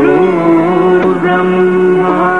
गुरु ब्रह्मा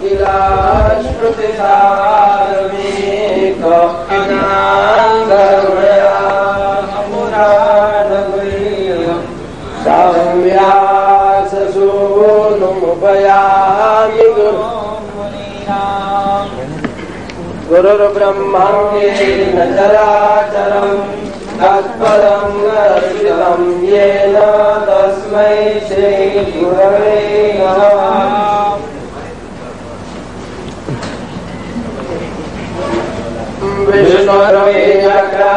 किला श्रुतिसार में कनाया पुराणवीर सौम्यास सोनुपयामि गुरु चराचरम् तत्परं गर्भितं येन तस्मै श्रीगुरवे नमः। विष्णुर्वीरक्रामे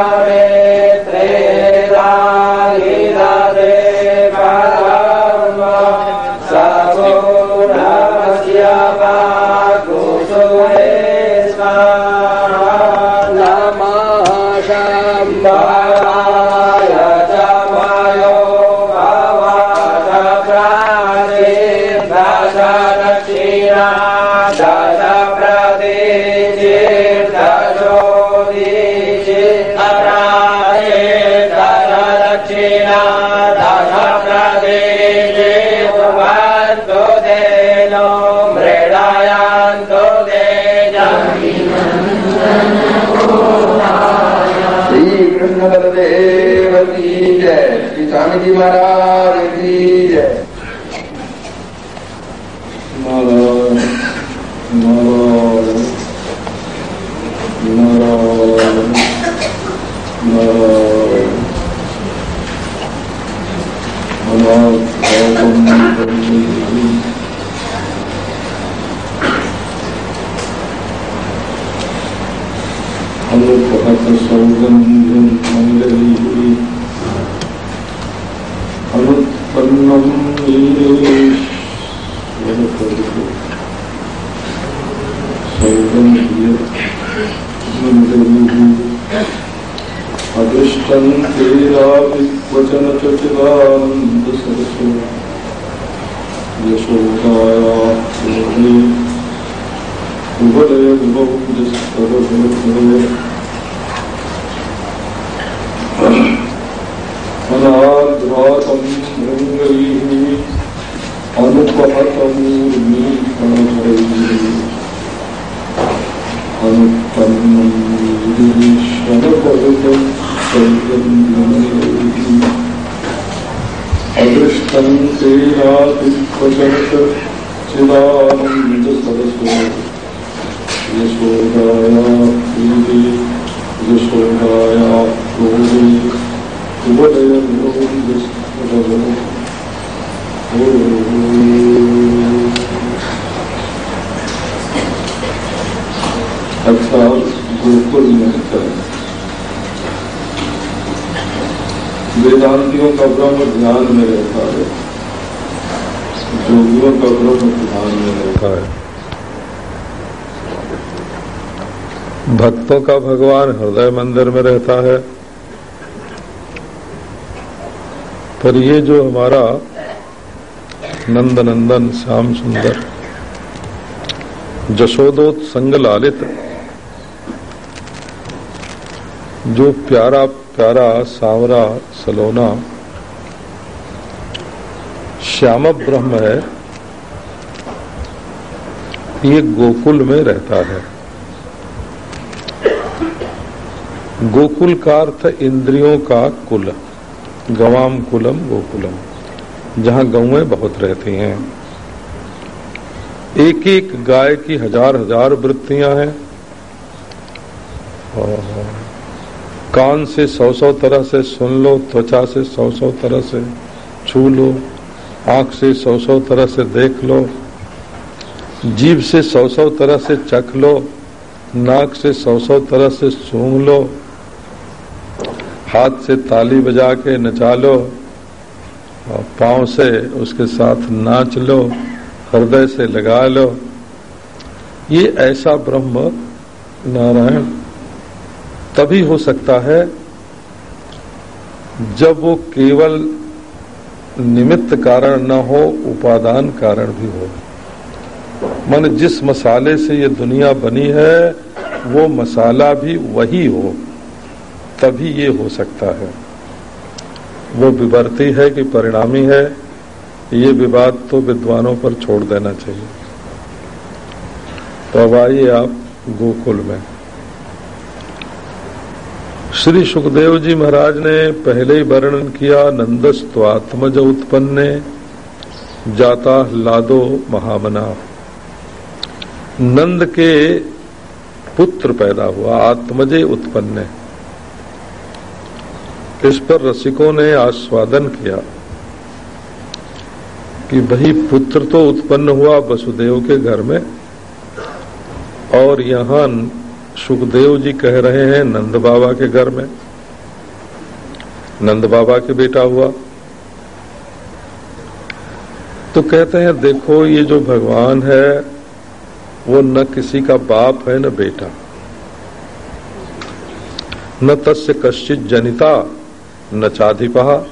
you know वेदांतियों का ब्रह्म ध्यान में रहता है। जोगियों का ब्रह्म ध्यान में रहता है। भक्तों का भगवान हृदय मंदिर में रहता है। पर ये जो हमारा नंद नंदन श्याम सुंदर जशोदोत संग लालित जो प्यारा प्यारा सावरा, सलोना। श्याम ब्रह्म है। ये गोकुल में रहता है। गोकुल का अर्थ इंद्रियों का कुल। गवाम कुलम, गोकुलम। जहाँ गौएँ बहुत रहती हैं। एक एक गाय की हज़ार हज़ार वृत्तियाँ हैं। और कान से सौ सौ तरह से सुन लो, त्वचा से सौ सौ तरह से छू लो, आँख से सौ सौ तरह से देख लो, जीभ से सौ सौ तरह से चख लो, नाक से सौ सौ तरह से सूंघ लो, हाथ से ताली बजा के नचा लो, और पाँव से उसके साथ नाच लो, हृदय से लगा लो। ये ऐसा ब्रह्म नारायण तभी हो सकता है जब वो केवल निमित्त कारण न हो, उपादान कारण भी हो। मन जिस मसाले से ये दुनिया बनी है, वो मसाला भी वही हो, तभी ये हो सकता है। वो विवर्ती है कि परिणामी है, ये विवाद तो विद्वानों पर छोड़ देना चाहिए। तो अब आइए आप गोकुल में। श्री सुखदेव जी महाराज ने पहले ही वर्णन किया, नंदस्त्वात्मज उत्पन्न, जाता लादो महामना। नंद के पुत्र पैदा हुआ, आत्मजे उत्पन्न। इस पर रसिकों ने आस्वादन किया कि भाई पुत्र तो उत्पन्न हुआ वसुदेव के घर में और यहाँ सुखदेव जी कह रहे हैं, नंद बाबा के घर में। नंद बाबा के बेटा हुआ। तो कहते हैं, देखो, ये जो भगवान है, वो न किसी का बाप है, न बेटा। न तस्य कश्चित जनिता, न चाधिपा।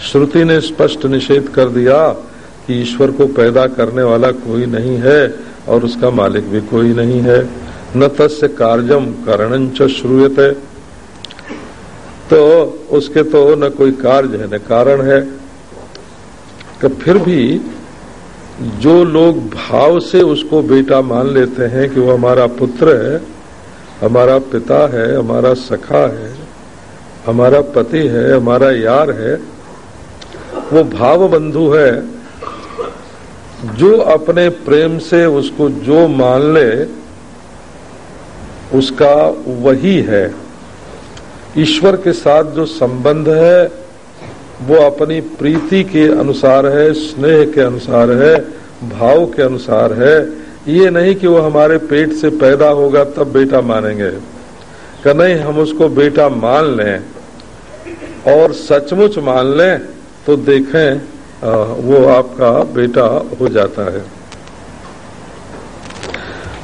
श्रुति ने स्पष्ट निषेध कर दिया कि ईश्वर को पैदा करने वाला कोई नहीं है और उसका मालिक भी कोई नहीं है। न तस्य कार्यम करणंच श्रूयते। तो उसके तो न कोई कार्य है, न कारण है। कि फिर भी जो लोग भाव से उसको बेटा मान लेते हैं कि वो हमारा पुत्र है, हमारा पिता है, हमारा सखा है, हमारा पति है, हमारा यार है, वो भाव बंधु है। जो अपने प्रेम से उसको जो मान ले उसका वही है। ईश्वर के साथ जो संबंध है, वो अपनी प्रीति के अनुसार है, स्नेह के अनुसार है, भाव के अनुसार है। ये नहीं कि वो हमारे पेट से पैदा होगा, तब बेटा मानेंगे। कि नहीं, हम उसको बेटा मान लें और सचमुच मान लें तो देखें वो आपका बेटा हो जाता है।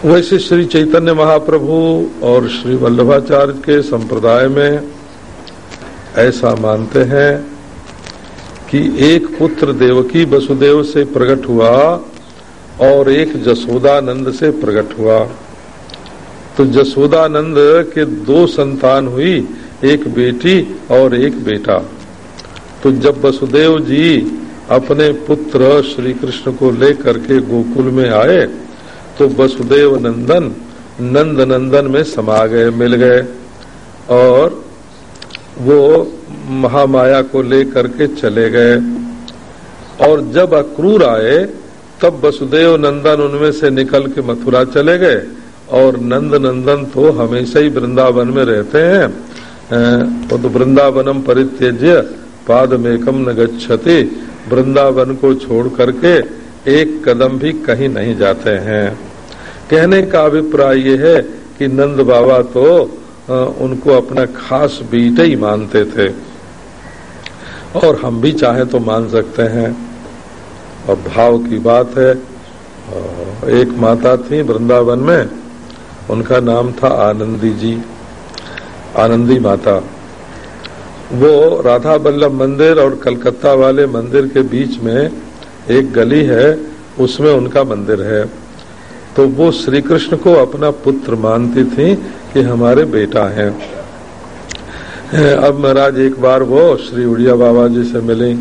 वैसे श्री चैतन्य महाप्रभु और श्री वल्लभाचार्य के संप्रदाय में ऐसा मानते हैं कि एक पुत्र देवकी वसुदेव से प्रकट हुआ और एक जसोदानंद से प्रकट हुआ। तो जसोदानंद के दो संतान हुई, एक बेटी और एक बेटा। तो जब वसुदेव जी अपने पुत्र श्री कृष्ण को लेकर के गोकुल में आए तो वसुदेव नंदन नंद नंदन में समा गए, मिल गए। और वो महामाया को लेकर के चले गए। और जब अक्रूर आए, तब वसुदेव नंदन उनमें से निकल के मथुरा चले गए। और नंद नंदन तो हमेशा ही वृंदावन में रहते हैं। तो वृंदावनम परित्यज्य, पादमेकम न गच्छति। वृंदावन को छोड़ करके एक कदम भी कहीं नहीं जाते हैं। कहने का अभिप्राय ये है कि नंद बाबा तो उनको अपना खास बेटे ही मानते थे। और हम भी चाहे तो मान सकते हैं। और भाव की बात है एक माता थी वृंदावन में, उनका नाम था आनंदी जी, आनंदी माता। वो राधा बल्लभ मंदिर और कलकत्ता वाले मंदिर के बीच में एक गली है, उसमें उनका मंदिर है। तो वो श्री कृष्ण को अपना पुत्र मानती थी कि हमारे बेटा हैं। अब महाराज, एक बार वो श्री उड़िया बाबा जी से मिली।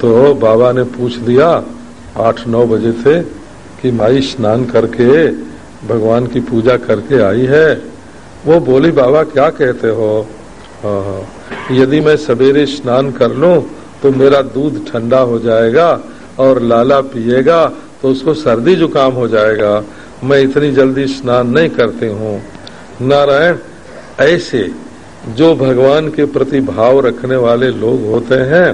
तो बाबा ने पूछ दिया आठ नौ बजे थे कि माई स्नान करके, भगवान की पूजा करके आई है। वो बोली, बाबा, क्या कहते हो। यदि मैं सवेरे स्नान कर लूँ तो मेरा दूध ठंडा हो जाएगा और लाला पिएगा तो उसको सर्दी जुकाम हो जाएगा। मैं इतनी जल्दी स्नान नहीं करती हूँ। नारायण, ऐसे जो भगवान के प्रति भाव रखने वाले लोग होते हैं,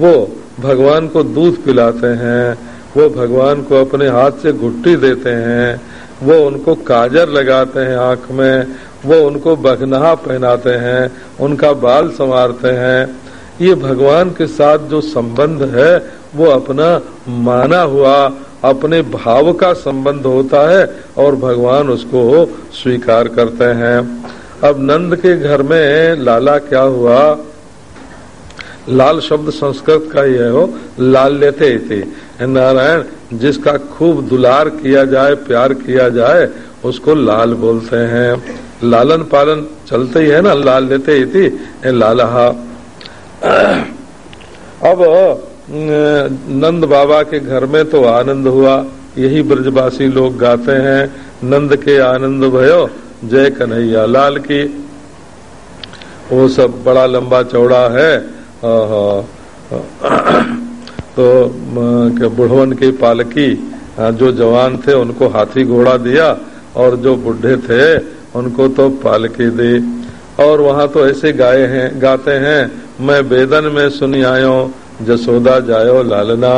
वो भगवान को दूध पिलाते हैं, वो भगवान को अपने हाथ से घुट्टी देते हैं, वो उनको काजर लगाते हैं आँख में, वो उनको बगनहा पहनाते हैं, उनका बाल संवारते हैं। ये भगवान के साथ जो संबंध है वो अपना माना हुआ, अपने भाव का संबंध होता है और भगवान उसको स्वीकार करते हैं। अब नंद के घर में लाला क्या हुआ? लाल शब्द संस्कृत का ही है हो लाल लेते थे। नारायण, जिसका खूब दुलार किया जाए, प्यार किया जाए, उसको लाल बोलते हैं। लालन पालन चलते ही है ना, लाल लेते थी। लालहा अब नंद बाबा के घर में तो आनंद हुआ। यही ब्रजवासी लोग गाते हैं, नंद के आनंद भयो, जय कन्हैया। लाल की, वो सब बड़ा लंबा चौड़ा है। तो बुढ़वन की पालकी जो जवान थे, उनको हाथी घोड़ा दिया, और जो बुढ़े थे, उनको तो पालकी दी। और वहाँ तो ऐसे गाए हैं, गाते हैं, मैं वेदन में सुनी आयो जसोदा जायो लालना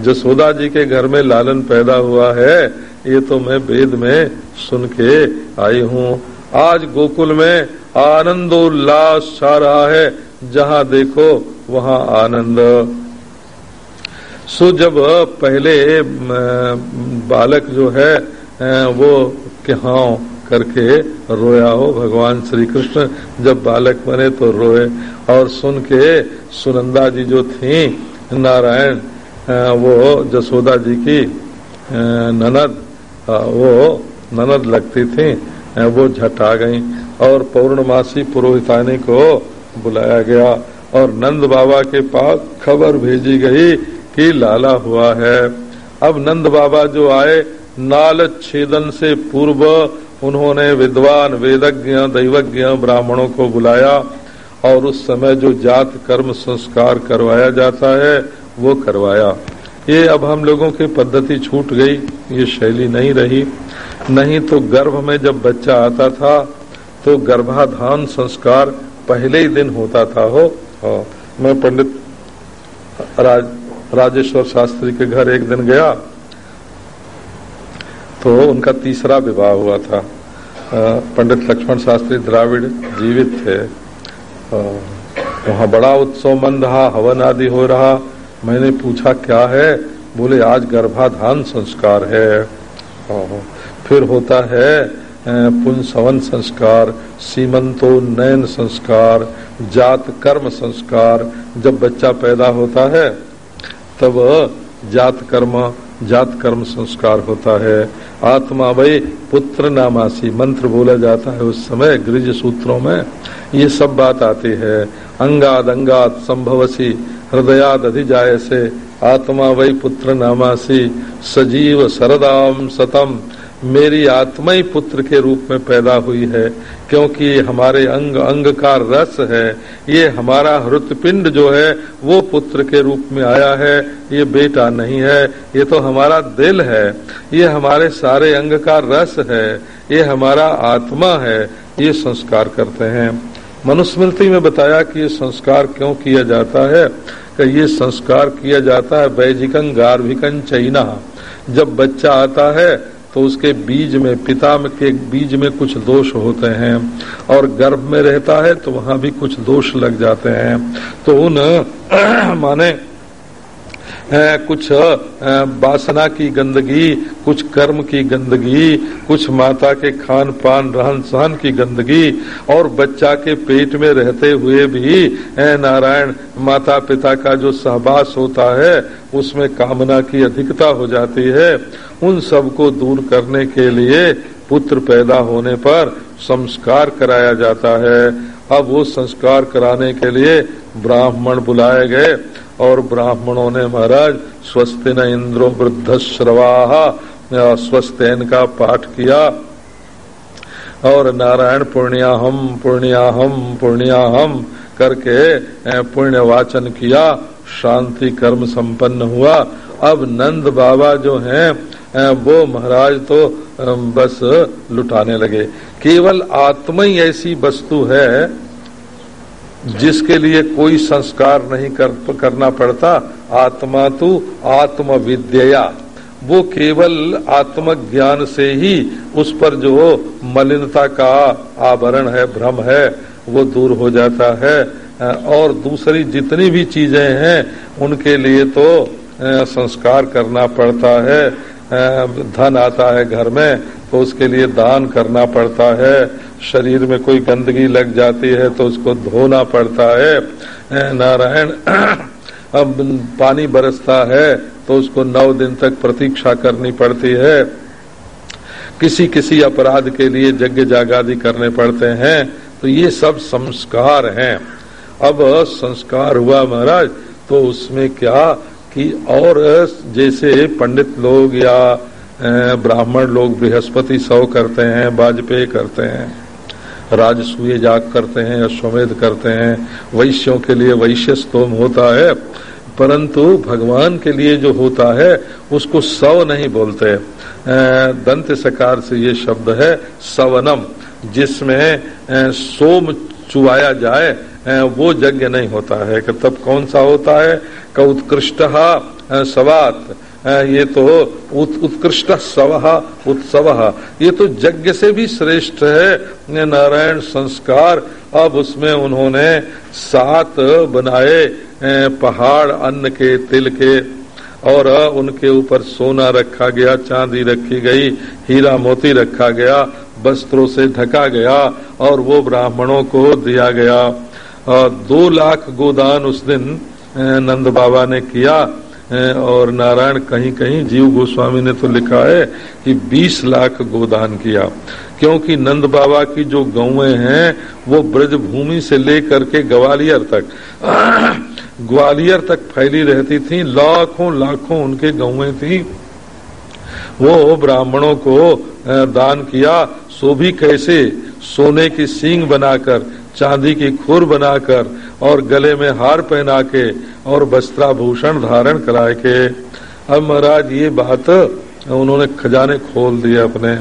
जसोदा जी के घर में लालन पैदा हुआ है, ये तो मैं वेद में सुन के आई हूँ। आज गोकुल में आनंद उल्लास छा रहा है, जहाँ देखो वहाँ आनंद। सो जब पहले बालक जो है वो कहा करके रोया हो भगवान श्री कृष्ण जब बालक बने तो रोए और सुन के सुनंदा जी जो थी, नारायण वो जसोदा जी की ननद वो ननद लगती थी वो झट गई और पौर्णमासी पुरोहितानी को बुलाया गया और नंद बाबा के पास खबर भेजी गई कि लाला हुआ है। अब नंद बाबा जो आए, नाल छेदन से पूर्व उन्होंने विद्वान वेदज्ञ दैवज्ञ ब्राह्मणों को बुलाया और उस समय जो जात कर्म संस्कार करवाया जाता है वो करवाया। ये अब हम लोगों की पद्धति छूट गई ये शैली नहीं रही। नहीं तो गर्भ में जब बच्चा आता था तो गर्भाधान संस्कार पहले ही दिन होता था। हो मैं पंडित राज, राजेश्वर शास्त्री के घर एक दिन गया तो उनका तीसरा विवाह हुआ था। पंडित लक्ष्मण शास्त्री द्राविड़ जीवित थे। वहाँ बड़ा उत्सव मन रहा हवन आदि हो रहा। मैंने पूछा, क्या है? बोले, आज गर्भाधान संस्कार है। फिर होता है पुंसवन संस्कार, सीमंतो नयन संस्कार, जात कर्म संस्कार। जब बच्चा पैदा होता है, तब जात कर्म जात कर्म संस्कार होता है। आत्मा वही पुत्र नामासी मंत्र बोला जाता है उस समय गृज सूत्रों में। ये सब बात आती है। अंगाद अंगात संभवसी, हृदयाद अधिजाय से आत्मा वही पुत्र नामासी, सजीव सरदाम सतम। मेरी आत्मा ही पुत्र के रूप में पैदा हुई है, क्योंकि हमारे अंग अंग का रस है। ये हमारा हृतपिंड जो है, वो पुत्र के रूप में आया है। ये बेटा नहीं है, ये तो हमारा दिल है। ये हमारे सारे अंग का रस है। ये हमारा आत्मा है। ये संस्कार करते हैं। मनुस्मृति में बताया कि ये संस्कार क्यों किया जाता है? कि ये संस्कार किया जाता है वैजिकन गार्भिकन चैना। जब बच्चा आता है तो उसके बीज में पिता के बीज में कुछ दोष होते हैं और गर्भ में रहता है तो वहाँ भी कुछ दोष लग जाते हैं। तो उन, माने कुछ वासना की गंदगी, कुछ कर्म की गंदगी, कुछ माता के खान पान रहन सहन की गंदगी, और बच्चा के पेट में रहते हुए भी नारायण माता पिता का जो सहवास होता है, उसमें कामना की अधिकता हो जाती है। उन सबको दूर करने के लिए पुत्र पैदा होने पर संस्कार कराया जाता है। अब वो संस्कार कराने के लिए ब्राह्मण बुलाए गए। और ब्राह्मणों ने महाराज, स्वस्ति न इंद्रो वृद्ध श्रवाहा स्वस्थ का पाठ किया। और नारायण पुण्याहम पुण्याहम पुण्याहम करके पुण्य वाचन किया। शांति कर्म संपन्न हुआ। अब नंद बाबा जो हैं वो महाराज तो बस लुटाने लगे। केवल आत्मा ही ऐसी वस्तु है जिसके लिए कोई संस्कार नहीं कर, करना पड़ता आत्मा तो आत्म विद्या वो केवल आत्मज्ञान से ही उस पर जो मलिनता का आवरण है भ्रम है वो दूर हो जाता है। और दूसरी जितनी भी चीज़ें हैं उनके लिए तो संस्कार करना पड़ता है। धन आता है घर में तो उसके लिए दान करना पड़ता है। शरीर में कोई गंदगी लग जाती है तो उसको धोना पड़ता है। नारायण, अब पानी बरसता है तो उसको नौ दिन तक प्रतीक्षा करनी पड़ती है। किसी किसी अपराध के लिए यज्ञ जागादि करने पड़ते हैं। तो ये सब संस्कार हैं। अब संस्कार हुआ महाराज तो उसमें क्या कि और जैसे पंडित लोग या ब्राह्मण लोग बृहस्पति सौ करते हैं, वाजपेयी करते हैं। राजसूय जाग करते हैं, अश्वमेध करते हैं। वैश्यों के लिए वैश्य स्तोम होता है, परंतु भगवान के लिए जो होता है, उसको सव नहीं बोलते। दंत सकार से ये शब्द है, सवनम, जिसमें सोम चुवाया जाए वो यज्ञ नहीं होता है। कि तब कौन सा होता है? का उत्कृष्ट सवात। ये तो उत्कृष्ट सव, उत्सव। ये तो यज्ञ से भी श्रेष्ठ है नारायण संस्कार। अब उसमें उन्होंने सात बनाए पहाड़, अन्न के, तिल के, और उनके ऊपर सोना रखा गया, चांदी रखी गई, हीरा मोती रखा गया, वस्त्रों से ढका गया, और वो ब्राह्मणों को दिया गया। दो लाख गोदान उस दिन नंद बाबा ने किया। और नारायण कहीं कहीं जीव गोस्वामी ने तो लिखा है कि 20 लाख गोदान किया। क्योंकि नंद बाबा की जो गौएँ हैं, वो ब्रज भूमि से लेकर के ग्वालियर तक ग्वालियर तक फैली रहती थी, लाखों लाखों उनके गौएँ थी। वो ब्राह्मणों को दान किया, सो भी कैसे? सोने की सींग बनाकर, चांदी की खुर बनाकर और गले में हार पहना के और वस्त्राभूषण धारण करा के अब महाराज, ये बात उन्होंने खजाने खोल दिए अपने।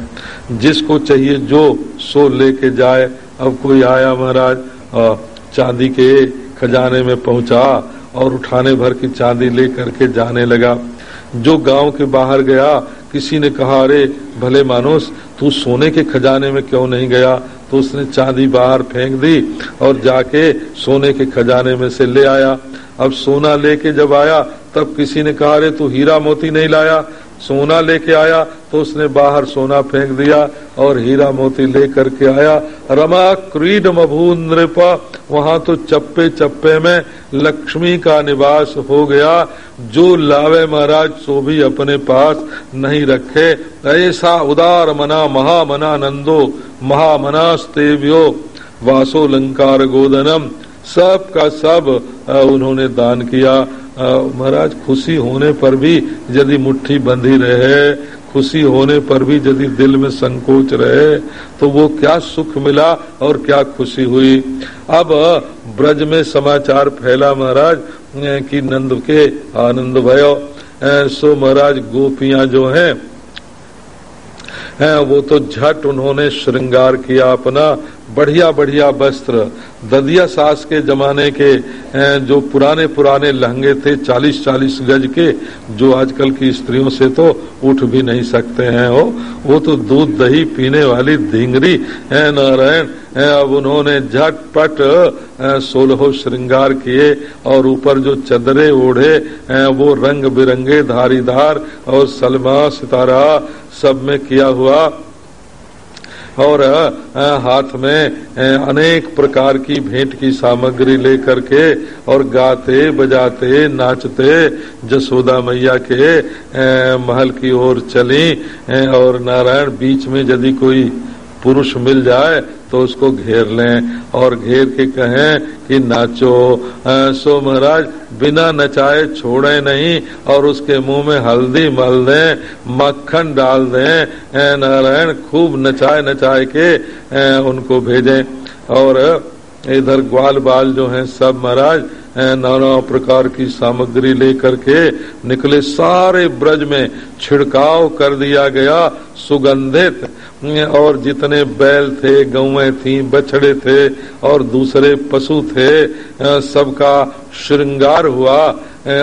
जिसको चाहिए जो, सो लेके जाए। अब कोई आया महाराज चांदी के खजाने में पहुँचा और उठाने भर की चांदी ले करके जाने लगा। जो गाँव के बाहर गया किसी ने कहा, अरे, भले मानोस, तू सोने के खजाने में क्यों नहीं गया? तो उसने चांदी बाहर फेंक दी और जाके सोने के खजाने में से ले आया। अब सोना लेके जब आया, तब किसी ने कहा, अरे, तू हीरा मोती नहीं लाया? सोना लेके आया तो उसने बाहर सोना फेंक दिया और हीरा मोती लेकर के आया। रमा क्रीड मभू नृप, वहाँ तो चप्पे चप्पे में लक्ष्मी का निवास हो गया। जो लावे महाराज, सो भी अपने पास नहीं रखे। ऐसा उदार मना महामना नंदो महामनास्तेव्यो वासो लंकार गोदनम, सब का सब उन्होंने दान किया। महाराज, खुशी होने पर भी यदि मुट्ठी बंधी रहे, खुशी होने पर भी यदि दिल में संकोच रहे तो वो क्या सुख मिला और क्या खुशी हुई। अब ब्रज में समाचार फैला महाराज, की नंद के आनंद भयो। सो महाराज, गोपियाँ जो हैं हैं, वो तो झट उन्होंने श्रृंगार किया अपना बढ़िया बढ़िया वस्त्र। ददिया सास के जमाने के जो पुराने पुराने लहंगे थे, चालीस चालीस गज के, जो आजकल की स्त्रियों से तो उठ भी नहीं सकते हैं, वो। वो तो दूध दही पीने वाली धींगरी, है, नारायण। अब उन्होंने झटपट सोलह श्रृंगार किए और ऊपर जो चदरे ओढ़े वो रंग बिरंगे धारीदार और सलमा सितारा सब में किया हुआ और हाथ में अनेक प्रकार की भेंट की सामग्री लेकर के और गाते, बजाते, नाचते, जसोदा मैया के महल की ओर चली और नारायण बीच में यदि कोई पुरुष मिल जाए तो उसको घेर लें और घेर के कहें कि नाचो। सो महाराज, बिना नचाए छोड़े नहीं और उसके मुँह में हल्दी मल दें, मक्खन डाल दें नारायण खूब नचाए नचाए के उनको भेजें। और इधर ग्वाल बाल जो हैं सब महाराज नाना प्रकार की सामग्री लेकर के निकले सारे ब्रज में छिड़काव कर दिया गया, सुगंधित। और जितने बैल थे गौएँ थी, बछड़े थे, और दूसरे पशु थे सबका श्रृंगार हुआ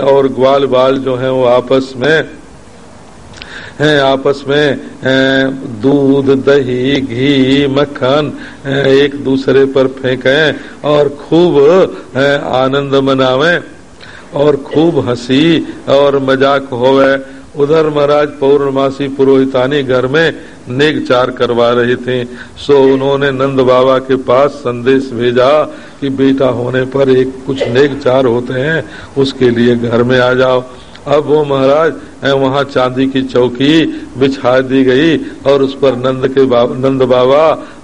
और ग्वाल बाल जो है वो आपस में हैं आपस में दूध, दही, घी, मक्खन एक दूसरे पर फेंकें और खूब आनंद मनावे और खूब हँसी और मज़ाक होवे। उधर महाराज पौर्णमासी पुरोहितानी घर में नेग चार करवा रही थी। सो उन्होंने नंद बाबा के पास संदेश भेजा कि बेटा होने पर एक कुछ नेग चार होते हैं, उसके लिए घर में आ जाओ। अब वो महाराज वहाँ चांदी की चौकी बिछा दी गई और उस पर नंद के बाबा नंद बाबा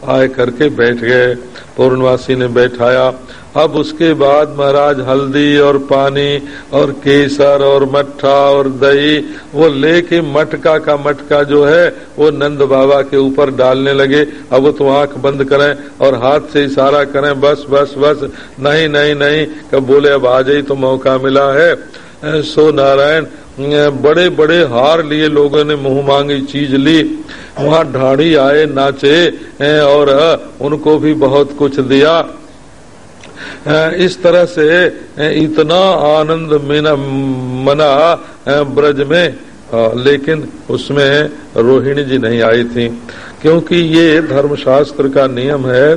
आए करके बैठ गए। पूर्णवासी ने बैठाया। अब उसके बाद महाराज हल्दी और पानी और केसर और मट्ठा और दही, वो लेके मटका का मटका जो है, वो नंद बाबा के ऊपर डालने लगे। अब वो तो आँख बंद करें और हाथ से इशारा करें, बस बस बस, नहीं नहीं नहीं। कब बोले, अब आ जाई तो मौका मिला है। सो नारायण बड़े बड़े हार लिए लोगों ने मुँह मांगी, चीज़ ली। वहाँ ढाड़ी आए, नाचे और उनको भी बहुत कुछ दिया। इस तरह से इतना आनंद मिना, मना ब्रज में। लेकिन उसमें रोहिणी जी नहीं आई थी। क्योंकि ये धर्मशास्त्र का नियम है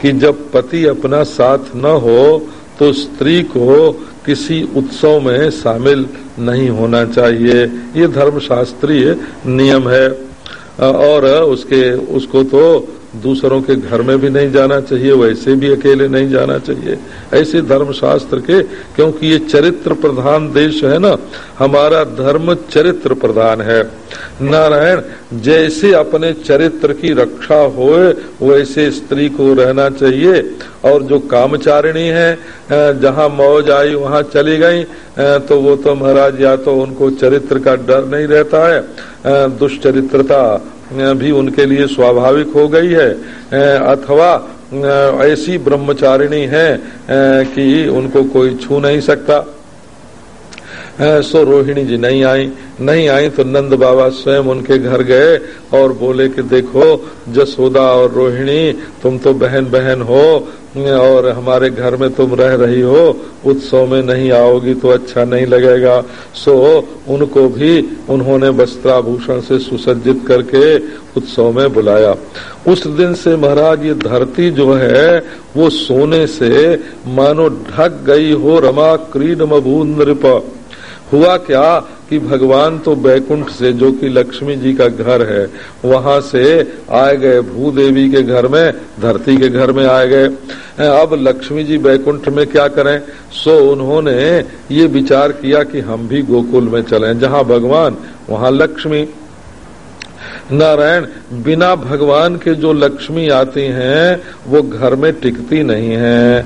कि जब पति अपना साथ न हो तो स्त्री को किसी उत्सव में शामिल नहीं होना चाहिए। ये धर्मशास्त्रीय नियम है। और उसके, उसको तो दूसरों के घर में भी नहीं जाना चाहिए, वैसे भी अकेले नहीं जाना चाहिए। ऐसे धर्मशास्त्र के, क्योंकि ये चरित्र प्रधान देश है ना, हमारा धर्म चरित्र प्रधान है। नारायण, जैसे अपने चरित्र की रक्षा होए, वैसे स्त्री को रहना चाहिए। और जो कामचारिणी है जहाँ मौज आई, वहाँ चली गई तो वो तो महाराज, या तो उनको चरित्र का डर नहीं रहता है। दुष्चरित्रता भी उनके लिए स्वाभाविक हो गई है अथवा ऐसी ब्रह्मचारिणी है, कि उनको कोई छू नहीं सकता। सो रोहिणी जी नहीं आई। नहीं आई तो नंद बाबा स्वयं उनके घर गए और बोले कि देखो, जसोदा और रोहिणी, तुम तो बहन बहन हो, और हमारे घर में तुम रह रही हो, उत्सव में नहीं आओगी तो अच्छा नहीं लगेगा। सो उनको भी उन्होंने वस्त्राभूषण से सुसज्जित करके उत्सव में बुलाया। उस दिन से महाराज, ये धरती जो है, वो सोने से मानो ढक गई हो रमा क्रीड मभू हुआ क्या कि भगवान तो बैकुंठ से, जो कि लक्ष्मी जी का घर है, वहाँ से आए गए भूदेवी के घर में, धरती के घर में आए गए। अब लक्ष्मी जी बैकुंठ में क्या करें? सो उन्होंने ये विचार किया कि हम भी गोकुल में चलें, जहाँ भगवान, वहाँ लक्ष्मी। नारायण, बिना भगवान के जो लक्ष्मी आती हैं, वो घर में टिकती नहीं है।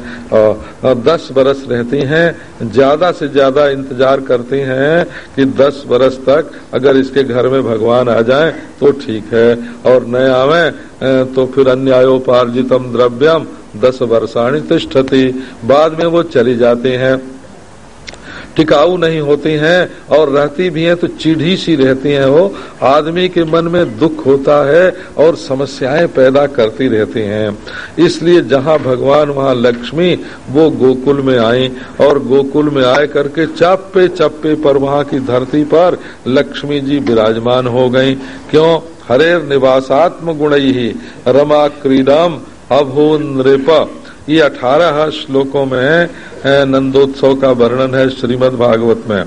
दस बरस रहती हैं, ज़्यादा से ज़्यादा इंतज़ार करती हैं कि दस बरस तक अगर इसके घर में भगवान आ जाए तो ठीक है। और न आवे तो फिर अन्यायोपार्जितम द्रव्यम, दस वर्षाणी तिष्ठती। बाद में वो चली जाती हैं। टिकाऊ नहीं होती हैं और रहती भी हैं तो चिढ़ी सी रहती हैं वो। आदमी के मन में दुख होता है और समस्याएँ पैदा करती रहती हैं। इसलिए जहाँ भगवान, वहाँ लक्ष्मी, वो गोकुल में आई और गोकुल में आए करके चप्पे चप्पे पर वहाँ की धरती पर लक्ष्मी जी विराजमान हो गई। क्यों? हरेर निवासात्म गुण ही रमा क्रीडम अभो नृप। ये अठारह श्लोकों में नंदोत्सव का वर्णन है श्रीमद् भागवत में।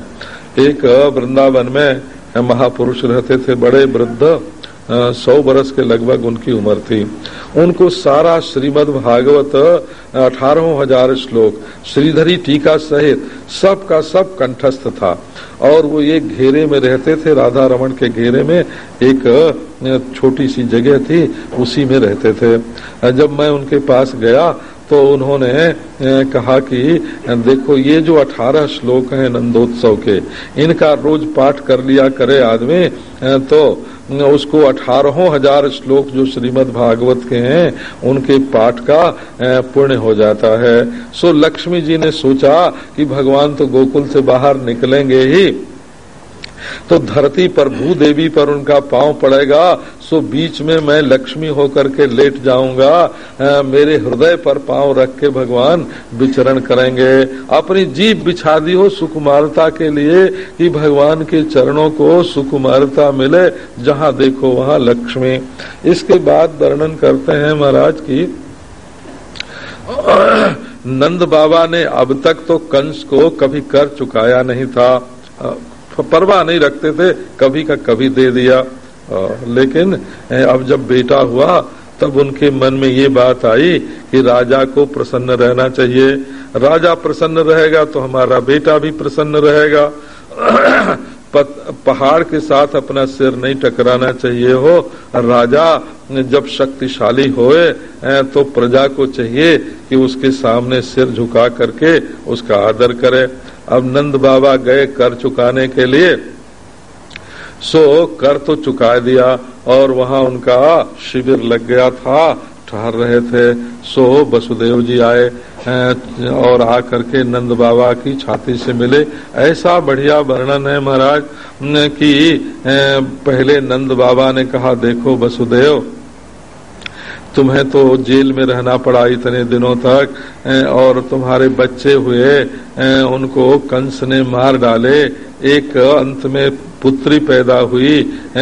एक वृंदावन में महापुरुष रहते थे, बड़े वृद्ध सौ बरस के लगभग उनकी उम्र थी। उनको सारा श्रीमद् भागवत अठारह हज़ार श्लोक, श्रीधरी टीका सहित सब का सब कंठस्थ था। और वो एक घेरे में रहते थे, राधा रमन के घेरे में, एक छोटी सी जगह थी, उसी में रहते थे। जब मैं उनके पास गया तो उन्होंने कहा कि देखो, ये जो अठारह श्लोक हैं नंदोत्सव के, इनका रोज पाठ कर लिया करे आदमी तो उसको अठारहों हज़ार श्लोक जो श्रीमद् भागवत के हैं, उनके पाठ का पुण्य हो जाता है। सो लक्ष्मी जी ने सोचा कि भगवान तो गोकुल से बाहर निकलेंगे ही। तो धरती पर भू देवी पर उनका पाँव पड़ेगा, सो बीच में मैं लक्ष्मी होकर के लेट जाऊँगा। मेरे हृदय पर पाँव रख के भगवान विचरण करेंगे। अपनी जीप बिछा दी हो सुकुमारता के लिए कि भगवान के चरणों को सुकुमारता मिले, जहाँ देखो वहाँ लक्ष्मी। इसके बाद वर्णन करते हैं महाराज की, नंद बाबा ने अब तक तो कंस को कभी कर चुकाया नहीं था। परवाह नहीं रखते थे, कभी का कभी दे दिया। लेकिन अब जब बेटा हुआ, तब उनके मन में ये बात आई कि राजा को प्रसन्न रहना चाहिए। राजा प्रसन्न रहेगा तो हमारा बेटा भी प्रसन्न रहेगा। पहाड़ के साथ अपना सिर नहीं टकराना चाहिए हो। राजा, जब शक्तिशाली होए तो प्रजा को चाहिए कि उसके सामने सिर झुका करके उसका आदर करे। अब नंद बाबा गए कर चुकाने के लिए। सो कर तो चुका दिया और वहाँ उनका शिविर लग गया था, ठहर रहे थे। सो वसुदेव जी आए और आकर के नंद बाबा की छाती से मिले। ऐसा बढ़िया वर्णन है महाराज, कि पहले नंद बाबा ने कहा, देखो वसुदेव तुम्हें तो जेल में रहना पड़ा इतने दिनों तक और तुम्हारे बच्चे हुए उनको कंस ने मार डाले। एक अंत में पुत्री पैदा हुई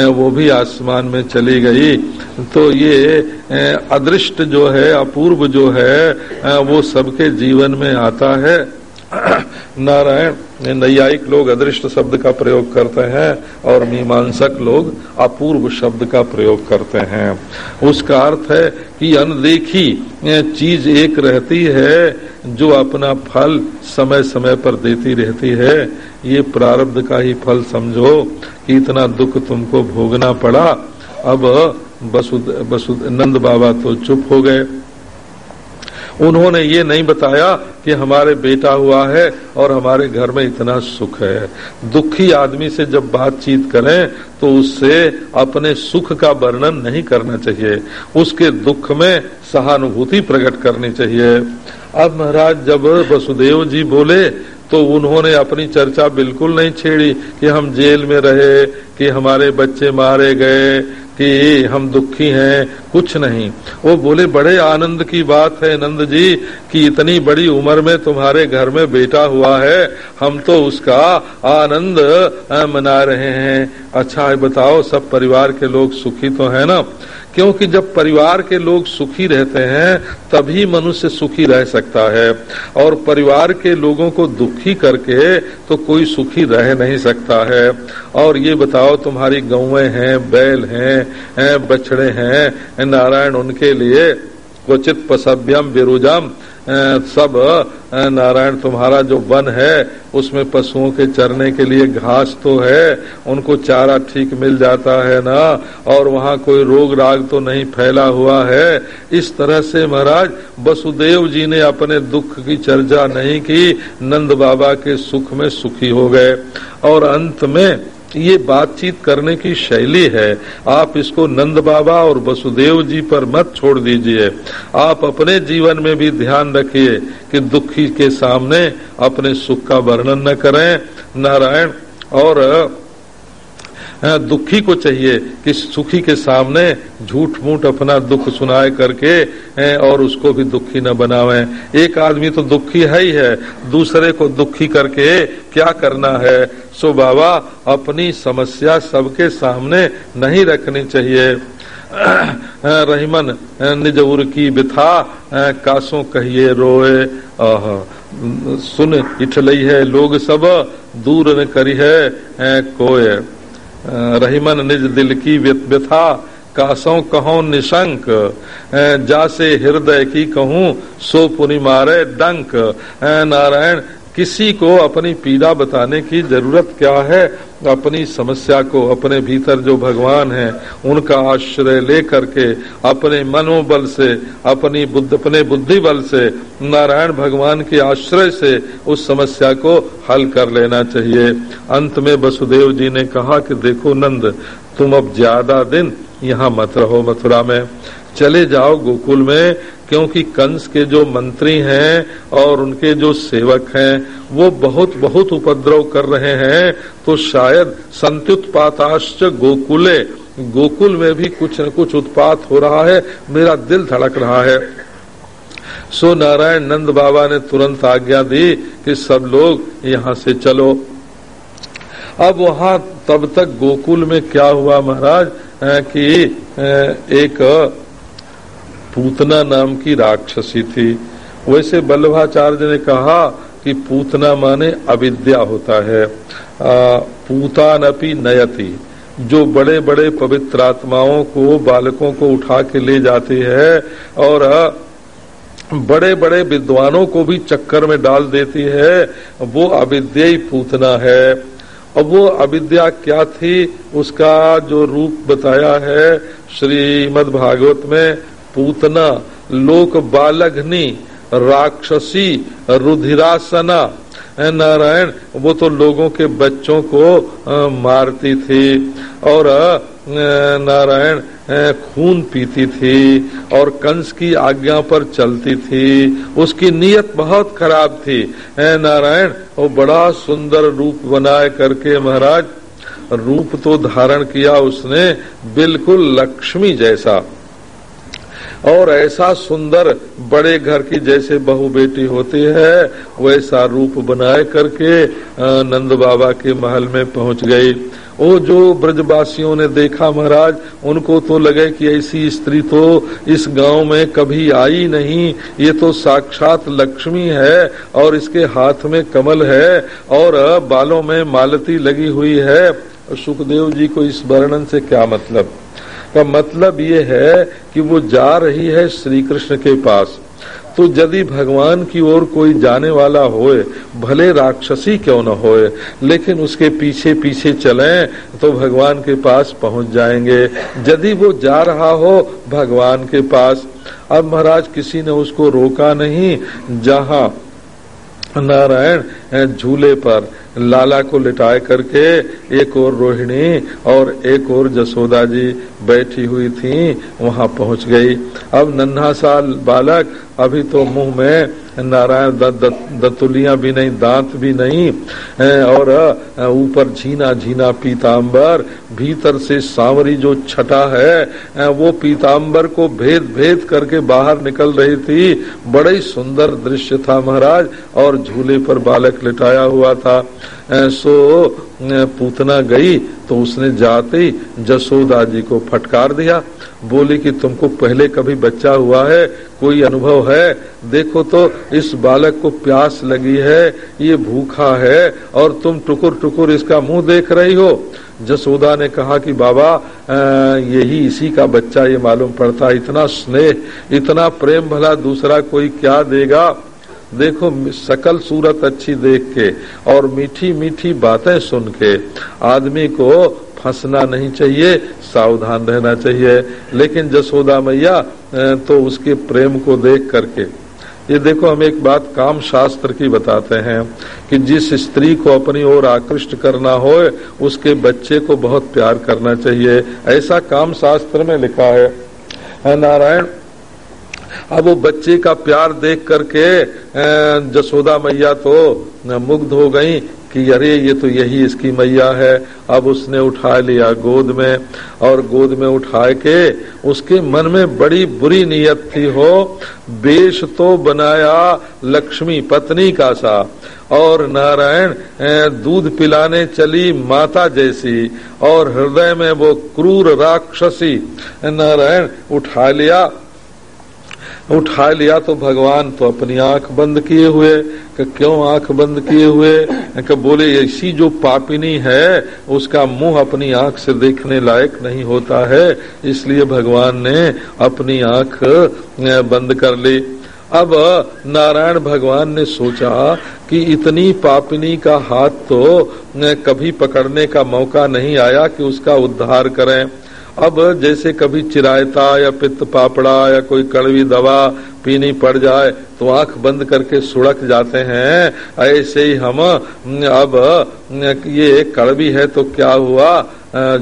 वो भी आसमान में चली गई। तो ये अदृष्ट जो है, अपूर्व जो है वो सबके जीवन में आता है। नारायण नैयायिक लोग अदृष्ट शब्द का प्रयोग करते हैं और मीमांसक लोग अपूर्व शब्द का प्रयोग करते हैं। उसका अर्थ है कि अनदेखी चीज़ एक रहती है, जो अपना फल समय समय पर देती रहती है। ये प्रारब्ध का ही फल समझो कि इतना दुख तुमको भोगना पड़ा। अब बसुद बसुद, नंद बाबा तो चुप हो गए। उन्होंने ये नहीं बताया कि हमारे बेटा हुआ है और हमारे घर में इतना सुख है। दुखी आदमी से जब बातचीत करें तो उससे अपने सुख का वर्णन नहीं करना चाहिए। उसके दुख में सहानुभूति प्रकट करनी चाहिए। अब महाराज, जब वसुदेव जी बोले तो उन्होंने अपनी चर्चा बिल्कुल नहीं छेड़ी कि हम जेल में रहे, कि हमारे बच्चे मारे गए कि हम दुखी हैं, कुछ नहीं। वो बोले, बड़े आनंद की बात है नंद जी, कि इतनी बड़ी उम्र में तुम्हारे घर में बेटा हुआ है। हम तो उसका आनंद मना रहे हैं। अच्छा है बताओ, सब परिवार के लोग सुखी तो है ना? क्योंकि जब परिवार के लोग सुखी रहते हैं तभी मनुष्य सुखी रह सकता है। और परिवार के लोगों को दुखी करके तो कोई सुखी रह नहीं सकता है। और ये बताओ तुम्हारी गौए हैं बैल हैं हैं, बछड़े हैं नारायण उनके लिए क्वचित पसभ्यम विरुजम। सब नारायण, तुम्हारा जो वन है, उसमें पशुओं के चरने के लिए घास तो है, उनको चारा ठीक मिल जाता है ना? और वहाँ कोई रोग राग तो नहीं फैला हुआ है? इस तरह से महाराज, वसुदेव जी ने अपने दुख की चर्चा नहीं की, नंद बाबा के सुख में सुखी हो गए। और अंत में ये बातचीत करने की शैली है। आप इसको नंद बाबा और वसुदेव जी पर मत छोड़ दीजिए। आप अपने जीवन में भी ध्यान रखिए कि दुखी के सामने अपने सुख का वर्णन न करें। नारायण, और दुखी को चाहिए कि सुखी के सामने झूठ मूठ अपना दुख सुनाए करके और उसको भी दुखी न बनावे। एक आदमी तो दुखी है ही है। दूसरे को दुखी करके क्या करना है? सो बाबा अपनी समस्या सबके सामने नहीं रखनी चाहिए। रहीमन निज की बिथा कासों कहिए रोए आह, सुन इठलई है लोग सब दूर न करी है कोय रहीमन निज दिल की व्यथा कासों कहो निशंक जासे हृदय की कहूँ सो पुनि मारे डंक। नारायण किसी को अपनी पीड़ा बताने की ज़रूरत क्या है? अपनी समस्या को, अपने भीतर जो भगवान है, उनका आश्रय ले करके अपने मनोबल से, अपनी बुद्ध, अपने बुद्धि बल से, नारायण भगवान के आश्रय से उस समस्या को हल कर लेना चाहिए। अंत में वसुदेव जी ने कहा कि देखो नंद, तुम अब ज़्यादा दिन यहाँ मत रहो मथुरा में। चले जाओ गोकुल में क्योंकि कंस के जो मंत्री हैं और उनके जो सेवक हैं, वो बहुत बहुत उपद्रव कर रहे हैं। तो शायद संत्युत्पाताश्च गोकुले, गोकुल में भी कुछ न कुछ उत्पात हो रहा है। मेरा दिल धड़क रहा है। सो नारायण नंद बाबा ने तुरंत आज्ञा दी कि सब लोग यहाँ से चलो। अब वहाँ तब तक गोकुल में क्या हुआ महाराज? कि एक पूतना नाम की राक्षसी थी। वैसे बल्लभाचार्य ने कहा कि पूतना माने अविद्या होता है। पूतानपि नयति। जो बड़े बड़े पवित्र आत्माओं को, बालकों को उठा के ले जाती है और बड़े बड़े विद्वानों को भी चक्कर में डाल देती है, वो अविद्या ही पूतना है। और वो अविद्या क्या थी, उसका जो रूप बताया है श्रीमद भागवत में पूतना, लोक बालघनी, राक्षसी, रुधिरासना नारायण, वो तो लोगों के बच्चों को मारती थी और नारायण खून पीती थी और कंस की आज्ञा पर चलती थी। उसकी नीयत बहुत खराब थी। नारायण, वो बड़ा सुंदर रूप बनाए करके महाराज, रूप तो धारण किया उसने, बिल्कुल लक्ष्मी जैसा। और ऐसा सुंदर बड़े घर की जैसे बहु बेटी होती है, वैसा रूप बनाए करके नंद बाबा के महल में पहुँच गई। वो जो ब्रजवासियों ने देखा महाराज, उनको तो लगे कि ऐसी स्त्री तो इस गाँव में कभी आई नहीं। ये तो साक्षात लक्ष्मी है और इसके हाथ में कमल है और बालों में मालती लगी हुई है। सुखदेव जी को इस वर्णन से क्या मतलब? का मतलब ये है कि वो जा रही है श्री कृष्ण के पास। तो यदि भगवान की ओर कोई जाने वाला होए, भले राक्षसी क्यों न होए, लेकिन उसके पीछे पीछे चलें तो भगवान के पास पहुँच जाएँगे। यदि वो जा रहा हो भगवान के पास। अब महाराज, किसी ने उसको रोका नहीं, जहाँ नारायण झूले पर लाला को लिटाए करके एक और रोहिणी और एक और जसोदा जी बैठी हुई थी, वहाँ पहुँच गई। अब नन्हा साल बालक अभी तो मुँह में नारायण दतुलिया भी नहीं, दांत भी नहीं और ऊपर झीना झीना पीताम्बर भीतर से सांवरी जो छटा है वो पीताम्बर को भेद भेद करके बाहर निकल रही थी। बड़ा ही सुंदर दृश्य था महाराज, और झूले पर बालक लिटाया हुआ था। सो पूतना गई तो उसने जाते ही जसोदा जी को फटकार दिया। बोली कि तुमको पहले कभी बच्चा हुआ है, कोई अनुभव है? देखो तो इस बालक को प्यास लगी है, ये भूखा है, और तुम टुकुर टुकुर इसका मुँह देख रही हो। जसोदा ने कहा कि बाबा यही इसी का बच्चा, ये मालूम पड़ता है इतना स्नेह, इतना प्रेम भला दूसरा कोई क्या देगा? देखो, सकल सूरत अच्छी देख के, और मीठी मीठी बातें सुन के, आदमी को फंसना नहीं चाहिए, सावधान रहना चाहिए। लेकिन जसोदा मैया तो उसके प्रेम को देख करके। ये देखो, हम एक बात काम शास्त्र की बताते हैं कि जिस स्त्री को अपनी ओर आकृष्ट करना हो, उसके बच्चे को बहुत प्यार करना चाहिए। ऐसा काम शास्त्र में लिखा है। नारायण, अब वो बच्चे का प्यार देख करके जसोदा मैया तो मुग्ध हो गई। कि अरे ये तो यही इसकी मैया है, अब उसने उठा लिया गोद में और गोद में उठा के उसके मन में बड़ी बुरी नीयत थी हो, बेश तो बनाया लक्ष्मी पत्नी का सा। और नारायण दूध पिलाने चली माता जैसी और हृदय में वो क्रूर राक्षसी। नारायण उठा लिया उठा लिया तो भगवान तो अपनी आँख बंद किए हुए, कि क्यों आँख बंद किए हुए? कि बोले, ऐसी जो पापिनी है, उसका मुँह अपनी आँख से देखने लायक नहीं होता है। इसलिए भगवान ने अपनी आँख बंद कर ली। अब नारायण भगवान ने सोचा कि इतनी पापिनी का हाथ तो कभी पकड़ने का मौका नहीं आया कि उसका उद्धार करें। अब जैसे कभी चिरायता या पित्त पापड़ा या कोई कड़वी दवा पीनी पड़ जाए तो आँख बंद करके सुड़क जाते हैं। ऐसे ही हम, अब, ये कड़वी है तो क्या हुआ?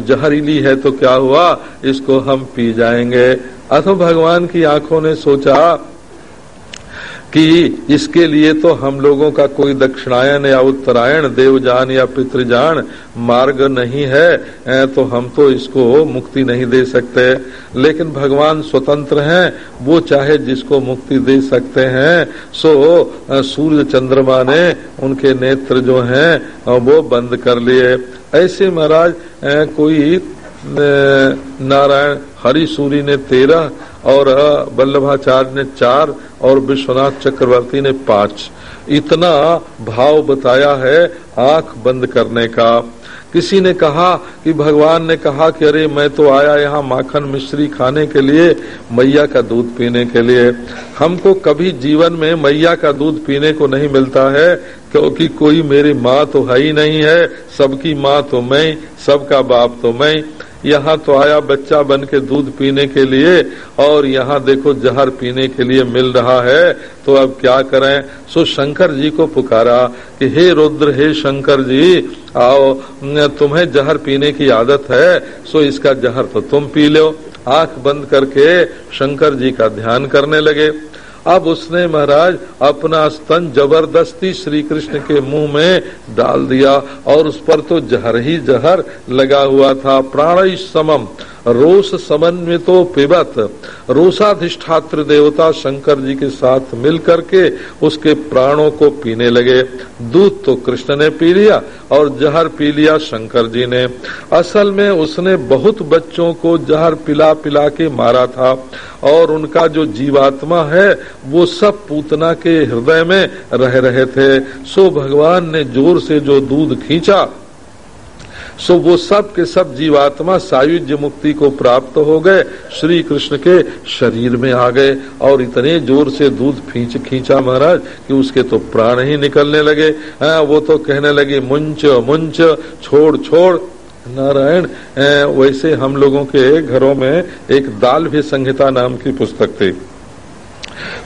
जहरीली है तो क्या हुआ? इसको हम पी जाएँगे। अथो भगवान की आँखों ने सोचा कि इसके लिए तो हम लोगों का कोई दक्षिणायन या उत्तरायण, देवजान या पितृजान मार्ग नहीं है तो हम तो इसको मुक्ति नहीं दे सकते। लेकिन भगवान स्वतंत्र हैं, वो चाहे जिसको मुक्ति दे सकते हैं, सो सूर्य चंद्रमा ने उनके नेत्र जो हैं वो बंद कर लिए। ऐसे महाराज कोई नारायण, हरि सूरी ने तेरह और वल्लभाचार्य ने चार और विश्वनाथ चक्रवर्ती ने पाँच। इतना भाव बताया है आँख बंद करने का। किसी ने कहा कि भगवान ने कहा कि अरे मैं तो आया यहाँ माखन मिश्री खाने के लिए, मैया का दूध पीने के लिए। हमको कभी जीवन में मैया का दूध पीने को नहीं मिलता है, क्योंकि कोई मेरी माँ तो है ही नहीं है, सबकी माँ तो मैं, सबका बाप तो मैं। यहाँ तो आया बच्चा बन के दूध पीने के लिए और यहाँ देखो जहर पीने के लिए मिल रहा है। तो अब क्या करें? सो शंकर जी को पुकारा कि हे रुद्र, हे शंकर जी, आओ तुम्हें जहर पीने की आदत है, सो इसका जहर तो तुम पी लो। आँख बंद करके शंकर जी का ध्यान करने लगे। अब उसने महाराज अपना स्तन ज़बरदस्ती श्री कृष्ण के मुँह में डाल दिया और उस पर तो जहर ही जहर लगा हुआ था, प्राण समम। रोष समन्वितो पिबत। रोषाधिष्ठात्र देवता शंकर जी के साथ मिल करके उसके प्राणों को पीने लगे। दूध तो कृष्ण ने पी लिया और जहर पी लिया शंकर जी ने। असल में उसने बहुत बच्चों को जहर पिला पिला के मारा था और उनका जो जीवात्मा है, वो सब पूतना के हृदय में रह रहे थे। सो भगवान ने ज़ोर से जो दूध खींचा सो वो सब के सब जीवात्मा सायुज्य मुक्ति को प्राप्त हो गए श्री कृष्ण के शरीर में आ गए और इतने ज़ोर से दूध खींच खींचा महाराज कि उसके तो प्राण ही निकलने लगे। आ, हाँ, वो तो कहने लगे मुंच मुंच छोड़ छोड़ नारायण वैसे हम लोगों के घरों में एक दाल भी संहिता नाम की पुस्तक थी।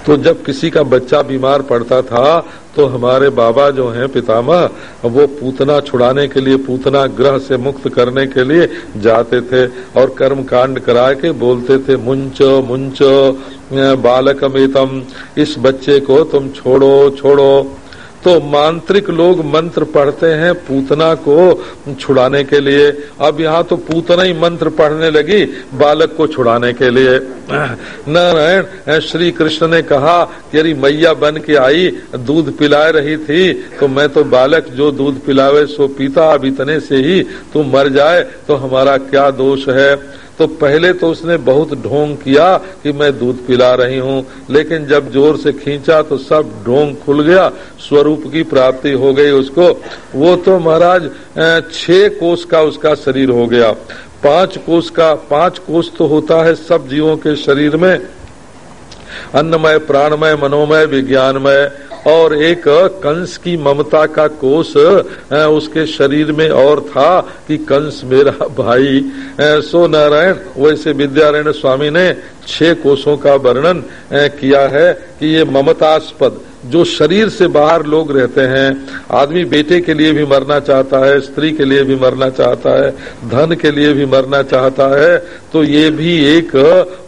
तो जब किसी का बच्चा बीमार पड़ता था तो हमारे बाबा जो हैं पितामह, वो पूतना छुड़ाने के लिए, पूतना ग्रह से मुक्त करने के लिए जाते थे और कर्म कांड करा के बोलते थे, मुंच मुंच, बालकमेतम, इस बच्चे को तुम छोड़ो छोड़ो। तो मांत्रिक लोग मंत्र पढ़ते हैं पूतना को छुड़ाने के लिए। अब यहाँ तो पूतना ही मंत्र पढ़ने लगी बालक को छुड़ाने के लिए। नारायण श्री कृष्ण ने कहा कि यदि मैया बन के आई, दूध पिला रही थी तो मैं तो बालक जो दूध पिलावे सो पीता, अब इतने से ही तू मर जाए तो हमारा क्या दोष है? तो पहले तो उसने बहुत ढोंग किया कि मैं दूध पिला रही हूँ, लेकिन जब ज़ोर से खींचा तो सब ढोंग खुल गया, स्वरूप की प्राप्ति हो गई उसको। वो तो महाराज छह कोष का उसका शरीर हो गया। पाँच कोष का, पाँच कोष तो होता है सब जीवों के शरीर में। अन्नमय, प्राणमय, मनोमय, विज्ञानमय और एक कंस की ममता का कोष उसके शरीर में और था कि कंस मेरा भाई। सो नारायण वैसे विद्यारायण स्वामी ने छह कोषों का वर्णन किया है कि ये ममतास्पद। जो शरीर से बाहर लोग रहते हैं, आदमी बेटे के लिए भी मरना चाहता है, स्त्री के लिए भी मरना चाहता है, धन के लिए भी मरना चाहता है तो ये भी एक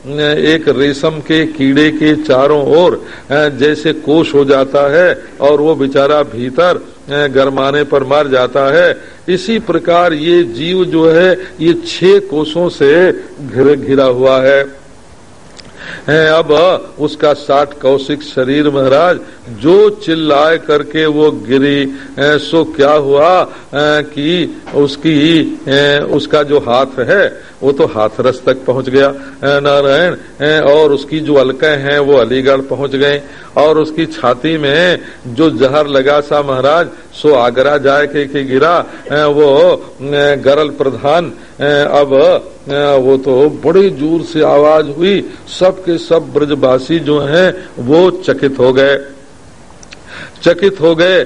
एक रेशम के कीड़े के चारों ओर जैसे कोष हो जाता है और वो बेचारा भीतर गरमाने पर मर जाता है। इसी प्रकार ये जीव जो है, ये छह कोषों से घिरा हुआ है। है। अब उसका साठ कौशिक शरीर महाराज, जो चिल्लाए करके वो गिरी सो क्या हुआ कि उसकी उसका जो हाथ है वो तो हाथरस तक पहुँच गया। नारायण और उसकी जो अलकें हैं वो अलीगढ़ पहुँच गए और उसकी छाती में जो जहर लगा सा महाराज सो आगरा जाए के, के गिरा। वो गरल प्रधान अब वो तो बड़ी ज़ोर से आवाज़ हुई। सब के सब ब्रजवासी जो हैं वो चकित हो गए। चकित हो गए।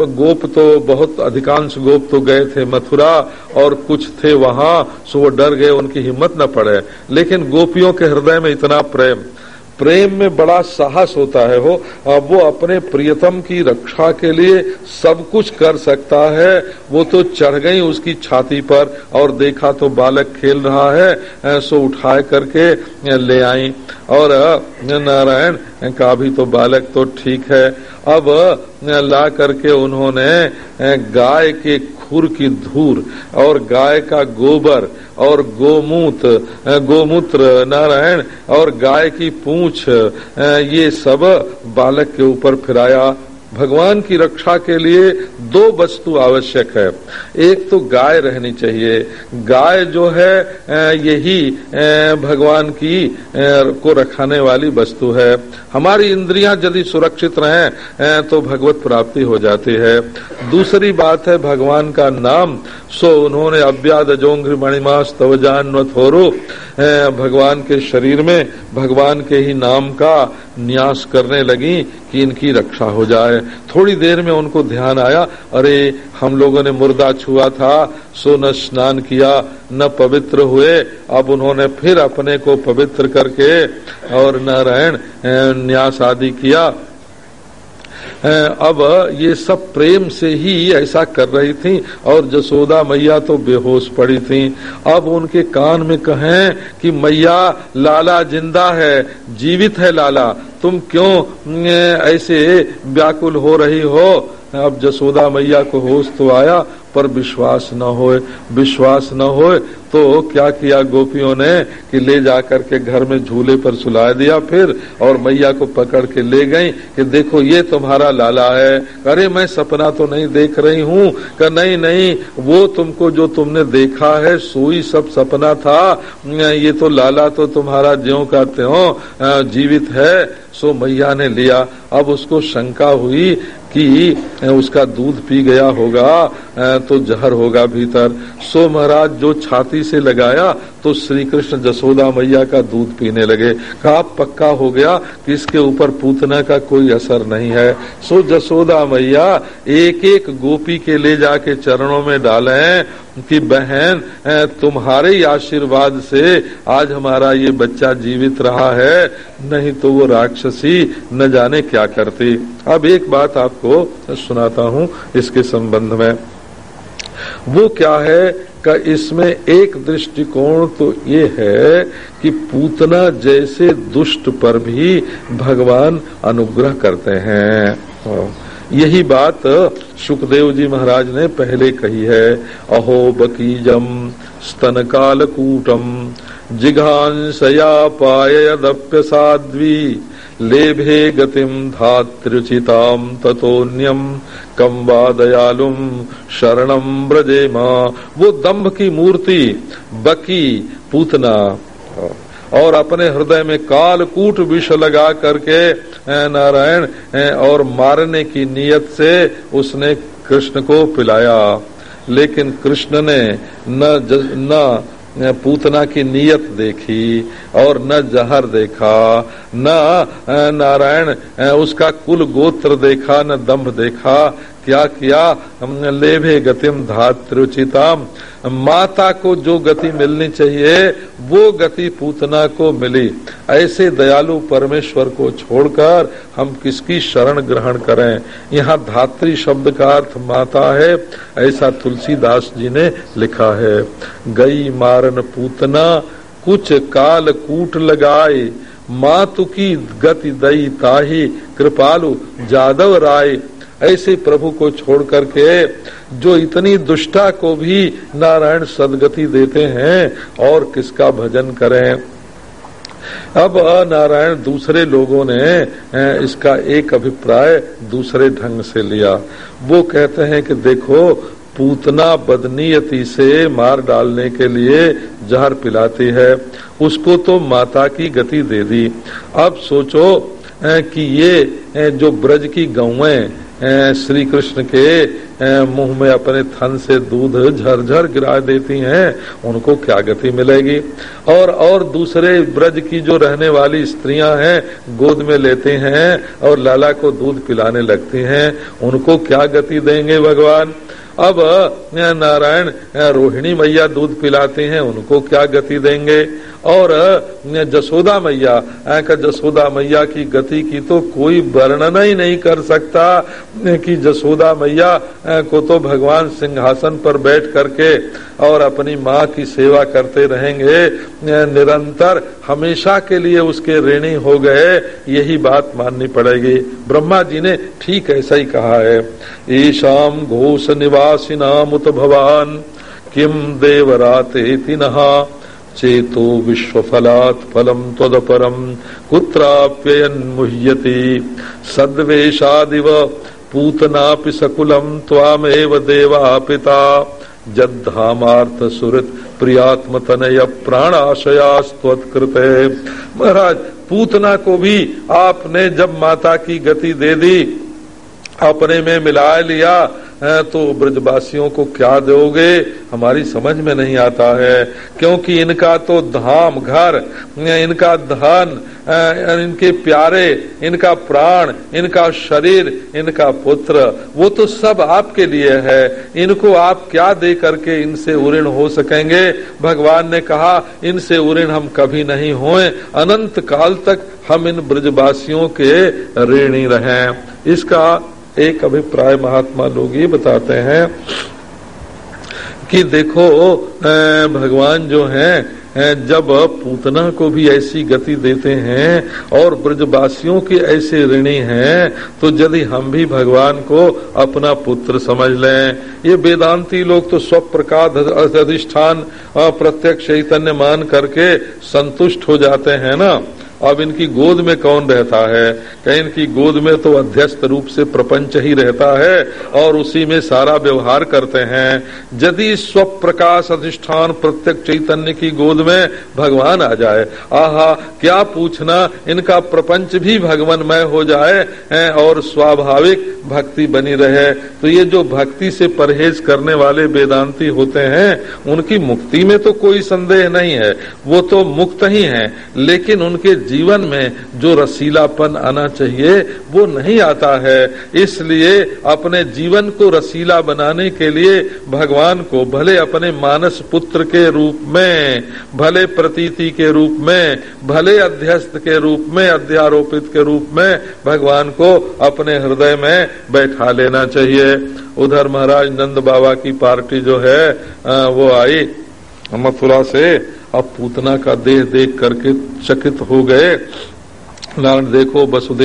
गोप तो बहुत, अधिकांश गोप तो गए थे मथुरा और कुछ थे वहाँ, सो वो डर गए, उनकी हिम्मत न पड़े। लेकिन गोपियों के हृदय में इतना प्रेम। प्रेम में बड़ा साहस होता है हो वो अपने प्रियतम की रक्षा के लिए सब कुछ कर सकता है। वो तो चढ़ गई उसकी छाती पर और देखा तो बालक खेल रहा है सो उठाए करके ले आई। और, नारायण, का भी तो बालक तो ठीक है। अब, ला करके उन्होंने, गाय के खुर की धूर और गाय का गोबर और गोमूत गोमूत्र, नारायण और गाय की पूछ ये सब बालक के ऊपर फिराया भगवान की रक्षा के लिए दो वस्तु आवश्यक है। एक तो गाय रहनी चाहिए। गाय जो है यही भगवान की को रखाने वाली वस्तु है। हमारी इंद्रियाँ यदि सुरक्षित रहें तो भगवत प्राप्ति हो जाती है। दूसरी बात है, भगवान का नाम, सो उन्होंने अव्याद जोंग्र मणिमास तवजान थोरो भगवान के शरीर में, भगवान के ही नाम का न्यास करने लगी कि इनकी रक्षा हो जाए। थोड़ी देर में उनको ध्यान आया। अरे, हम लोगों ने मुर्दा छुआ था, सो न स्नान किया, न पवित्र हुए। अब उन्होंने फिर अपने को पवित्र करके और नारायण न्यास आदि किया। अब ये सब प्रेम से ही ऐसा कर रही थी और जसोदा मैया तो बेहोश पड़ी थी। अब उनके कान में कहें कि, मैया, लाला ज़िंदा है, जीवित है लाला। तुम क्यों ऐसे व्याकुल हो रही हो? अब जसोदा मैया को होश तो आया, पर विश्वास न होए। विश्वास न होए तो क्या किया गोपियों ने कि ले जाकर के घर में झूले पर सुला दिया फिर, और मैया को पकड़ के ले गई कि देखो ये तुम्हारा लाला है। अरे मैं सपना तो नहीं देख रही हूँ, कि नहीं नहीं, वो तुमको जो तुमने देखा है, सोई सब सपना था। ये तो लाला तो तुम्हारा ज्यो का त्यों जीवित है, सो मैया ने लिया। अब उसको शंका हुई कि उसका दूध पी गया होगा तो जहर होगा भीतर। सो महाराज, जो छाती से लगाया तो श्री कृष्ण जसोदा मैया का दूध पीने लगे। कहा, पक्का हो गया कि इसके ऊपर पूतना का कोई असर नहीं है। सो जसोदा मैया एक एक गोपी के ले जाके चरणों में डाले कि, बहन तुम्हारे आशीर्वाद से आज हमारा ये बच्चा जीवित रहा है। नहीं तो वो राक्षसी न जाने क्या करती। अब एक बात आपको सुनाता हूँ इसके संबंध में। वो क्या है का इसमें एक दृष्टिकोण तो ये है कि पूतना जैसे दुष्ट पर भी भगवान अनुग्रह करते हैं। यही बात सुखदेव जी महाराज ने पहले कही है। अहो बकीजम स्तन कालकूटम जिघांसया पायदप्य साध्वी लेभे गतिम धात्रुचिताम ततोन्यम कम वा दयालुम शरणम ब्रजे माँ वो दम्भ की मूर्ति, बकी पूतना। और अपने हृदय में कालकूट विष लगा करके नारायण और मारने की नियत से उसने कृष्ण को पिलाया। लेकिन कृष्ण ने न न पूतना की नियत देखी और न जहर देखा, न नारायण उसका कुल गोत्र देखा, न दम्भ देखा क्या किया? हमने लेभे गतिम धात्रुचिताम माता को जो गति मिलनी चाहिए, वो गति पूतना को मिली। ऐसे दयालु परमेश्वर को छोड़कर हम किसकी शरण ग्रहण करें? यहाँ धात्री शब्द का अर्थ माता है, ऐसा तुलसीदास जी ने लिखा है। गई मारन पूतना, कुछ काल कूट लगाए मातु की गति दई ताही, कृपालु जादव राय ऐसे प्रभु को छोड़ करके जो इतनी दुष्टा को भी नारायण सदगति देते हैं और किसका भजन करें? अब नारायण दूसरे लोगों ने इसका एक अभिप्राय दूसरे ढंग से लिया। वो कहते हैं कि देखो, पूतना बदनीयति से मार डालने के लिए जहर पिलाती है। उसको तो माता की गति दे दी। अब सोचो कि ये जो ब्रज की गौएँ श्री कृष्ण के मुँह में अपने थन से दूध झरझर गिरा देती हैं, उनको क्या गति मिलेगी? और और दूसरे ब्रज की जो रहने वाली स्त्रियाँ हैं, गोद में लेते हैं और लाला को दूध पिलाने लगती हैं, उनको क्या गति देंगे भगवान? अब नारायण रोहिणी मैया दूध पिलाते हैं, उनको क्या गति देंगे? और जसोदा मैया जसोदा मैया की गति की तो कोई वर्णना ही नहीं कर सकता कि जसोदा मैया को तो भगवान सिंहासन पर बैठ करके और अपनी माँ की सेवा करते रहेंगे निरंतर हमेशा के लिए उसके ऋणी हो गए, यही बात माननी पड़ेगी। ब्रह्मा जी ने ठीक ऐसा ही कहा है ईशाम घोष निवासी नाम उत भवान किम देवराते तिनहा चेतो विश्वफलात् फलम तदपरम कुत्राप्ययन मुह्यति सद्वेशादिव पूतनापि सकुलम त्वामेव देवा पिता जद्धामार्थ सुरत प्रियात्म तनय प्राणाशयास्त्वत्कृते। महाराज, पूतना को भी आपने जब माता की गति दे दी अपने में मिला लिया तो ब्रजवासियों को क्या दोगे? हमारी समझ में नहीं आता है। क्योंकि इनका तो धाम घर, इनका धन इनके प्यारे, इनका प्राण, इनका शरीर, इनका पुत्र, वो तो सब आपके लिए है। इनको आप क्या दे करके इनसे उऋण हो सकेंगे? भगवान ने कहा, इनसे उऋण हम कभी नहीं होए। अनंत काल तक हम इन ब्रजवासियों के ऋणी रहें। इसका एक अभिप्राय महात्मा लोग ये बताते हैं कि देखो भगवान जो हैं जब पूतना को भी ऐसी गति देते हैं और ब्रजवासियों के ऐसे ऋणी हैं तो यदि हम भी भगवान को अपना पुत्र समझ लें। ये वेदांती लोग तो स्व स्वप्रकाश अधिष्ठान प्रत्यक्ष चैतन्य मान करके संतुष्ट हो जाते हैं ना। अब इनकी गोद में कौन रहता है? कहीं इनकी गोद में तो अध्यस्त रूप से प्रपंच ही रहता है और उसी में सारा व्यवहार करते हैं। यदि स्व प्रकाश अधिष्ठान प्रत्यक्ष चैतन्य की गोद में भगवान आ जाए, आहा, क्या पूछना, इनका प्रपंच भी भगवानमय हो जाए और स्वाभाविक भक्ति बनी रहे। तो ये जो भक्ति से परहेज करने वाले वेदांती होते हैं, उनकी मुक्ति में तो कोई संदेह नहीं है। वो तो मुक्त ही हैं, लेकिन उनके जीवन में जो रसीलापन आना चाहिए, वो नहीं आता है। इसलिए अपने जीवन को रसीला बनाने के लिए भगवान को भले अपने मानस पुत्र के रूप में, भले प्रतीति के रूप में, भले अध्यस्त के रूप में, अध्यारोपित के रूप में भगवान को अपने हृदय में बैठा लेना चाहिए। उधर महाराज नंद बाबा की पार्टी जो है वो आई। मथुरा से अब पूतना का देह देख करके चकित हो गए। नारायण देखो वसुदेव